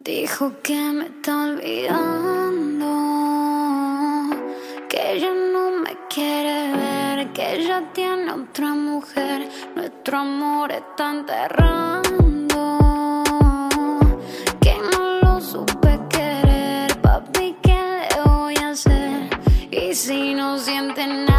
Dijo que me está olvidando, que ella no me quiere ver, que ella tiene otra mujer. Nuestro amor está enterrando, que no lo supe querer. Papi, ¿qué le voy a hacer? Y si no siente nada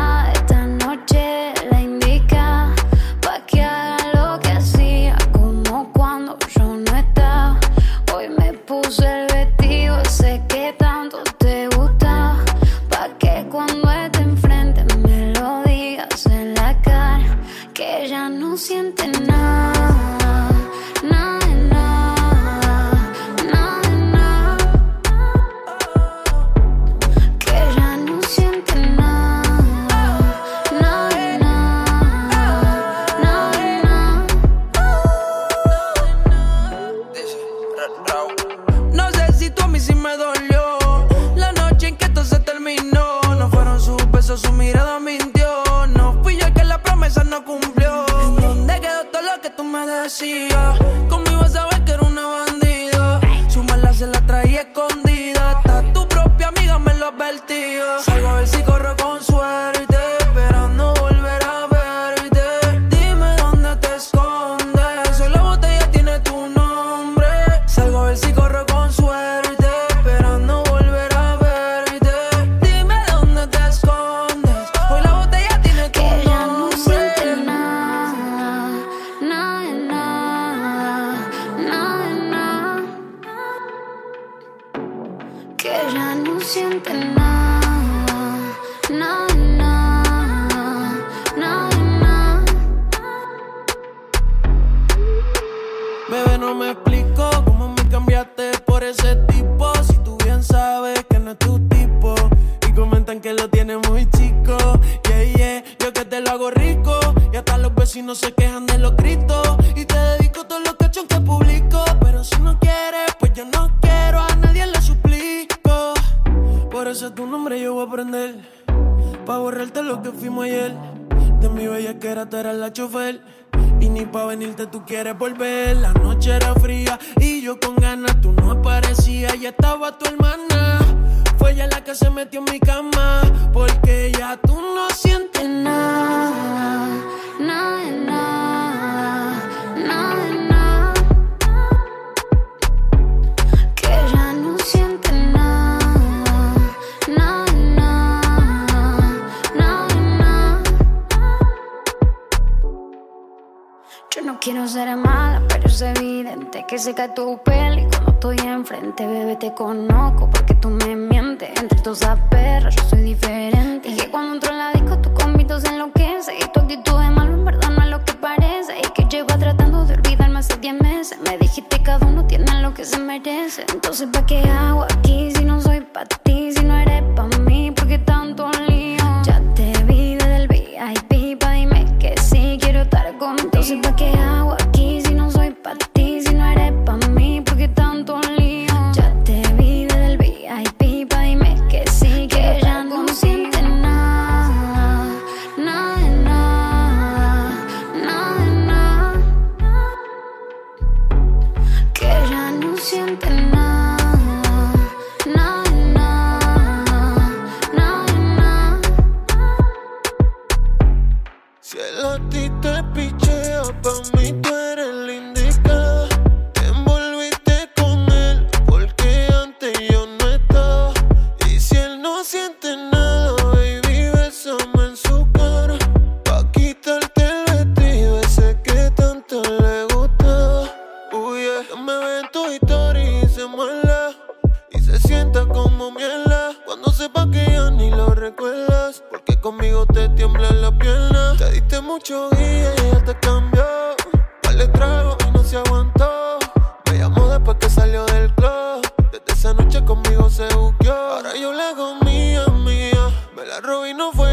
su mirada mintió. No fui yo el que la promesa no cumplió. ¿En dónde quedó todo lo que tú me decías? ¿Cómo ibas siente nada, nada, nada, nada, nada. Bebé, no me explico cómo me cambiaste por ese tipo. Si tú bien sabes que no es tu tipo. Y comentan que lo a aprender. Pa' borrarte lo que fuimos ayer. De mi bella que era, tú eras la chofer. Y ni pa' venirte tú quieres volver. La noche era fría y yo con ganas. Tú no aparecías, ya estaba tu hermana. Fue ella la que se metió en mi cama. Porque ya tú no sientes Nada, nada, nada, quiero ser mala, pero es evidente que se cae tu pelo y cuando estoy enfrente, bebé, te conozco porque tú me mientes. Entre todas esas perras yo soy diferente. Y que cuando entro en la disco tu convito se enloquece y tu actitud de malo en verdad no es lo que parece. Y que llevo tratando de olvidarme hace 10 meses. Me dijiste cada uno tiene lo que se merece. Entonces, ¿pa' qué hago y se sienta como miela. Cuando sepa que ya ni lo recuerdas, porque conmigo te tiembla la pierna. Te diste mucho guía y ella te cambió. Vale trago y no se aguantó. Me llamó después que salió del club. Desde esa noche conmigo se buqueó. Ahora yo la hago mía, mía. Me la robé y no fue